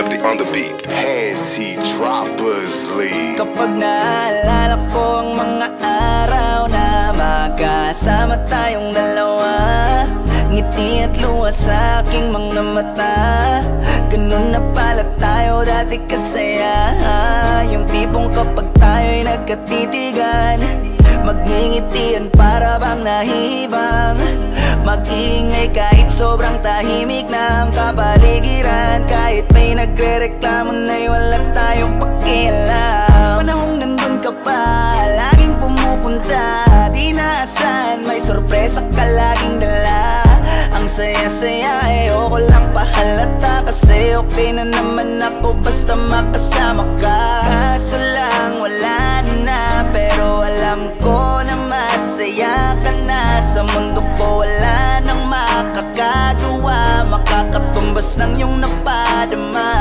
on the beat. Panty Droppers League. Kapag naalala ko ang mga araw na magkasama tayong dalawa Ngiti at luha sa aking mga mata Ganun na pala tayo dati kasaya Yung tipong kapag tayo'y nagkatitigan Magngingitian para bang nahihibang Mag-iingay kahit sobrang tahimik ng kapaligiran. Kahit may nagre-reklamo na'y wala tayong pakialam. Panahong nandun ka pa, laging pumupunta. Di naasan, may sorpresa ka laging dala. Ang saya-saya, ayoko lang pahalata. Kasi okay na naman ako basta makasama ka. Kaso lang, wala na Pero alam ko na masaya. na Sa mundo ko wala nang makakagawa. Makakatumbas ng iyong napadama.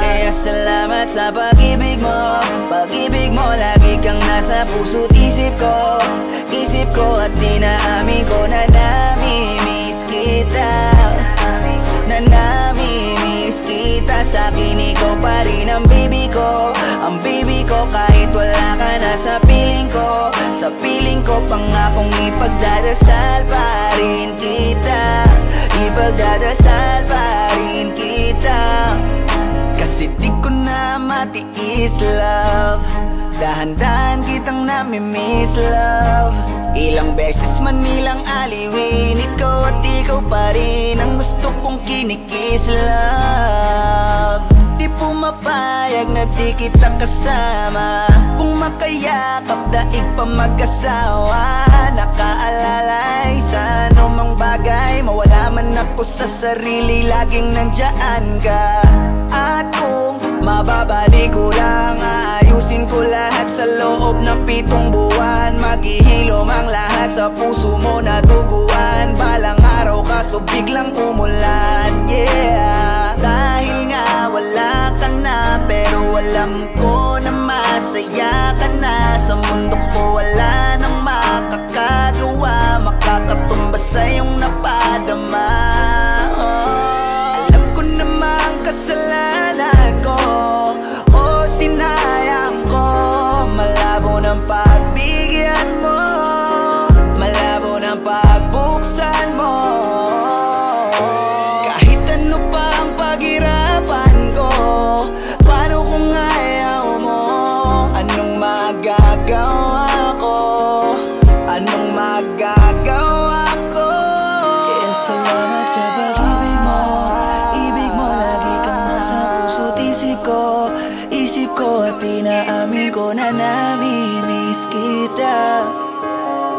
Kaya salamat sa pag-ibig mo. Pag-ibig mo lagi kang nasa puso't isip ko. Isip ko at dinaamin ko na namimiss kita. Na namimiss kita Sa akin ikaw pa rin ang baby ko. Ang baby ko kahit wala ka na sa piling ko. Sa piling ko pangakong ipagdadasal pa rin kita. Ipagdadasal pa rin kita. Kasi di ko na matiis love. Dahan-dahan kitang namimiss love. Ilang beses man nilang aliwin Ikaw at ikaw pa rin kong kinikis love. Di pumapayag na di kita kasama. Kung makayakap daig pa mag-asawa. Nakaalalay sa anumang bagay. Mawala man ako sa sarili Laging nandyan ka. At kung mababalik ko lang Aayusin ko lahat sa loob ng pitong buwan. Maghihilom ang lahat sa puso mo na duguan Balang araw kaso biglang umulan Yeah. Dahil nga wala ka na Pero alam ko na masaya ka na Sa mundo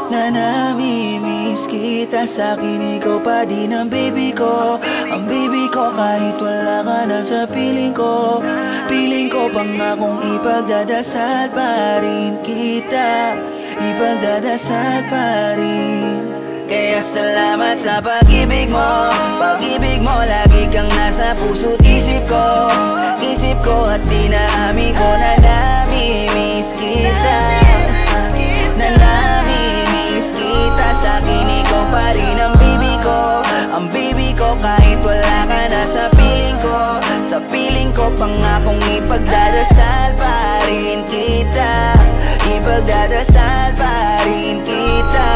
na namimiss kita Sa akin ikaw pa din ang baby ko. Ang baby ko kahit wala ka na sa piling ko. Piling ko pangakong ipagdadasal pa rin kita? Ipagdadasal pa rin. Kaya salamat sa pag-ibig mo. Pag-ibig mo lagi kang nasa puso't isip ko. Isip ko at dinaamin ko na namimiss kita ko kahit wala ka na sa piling ko. Sa piling ko pangakong ipagdadasal pa rin kita. Ipagdadasal pa rin kita.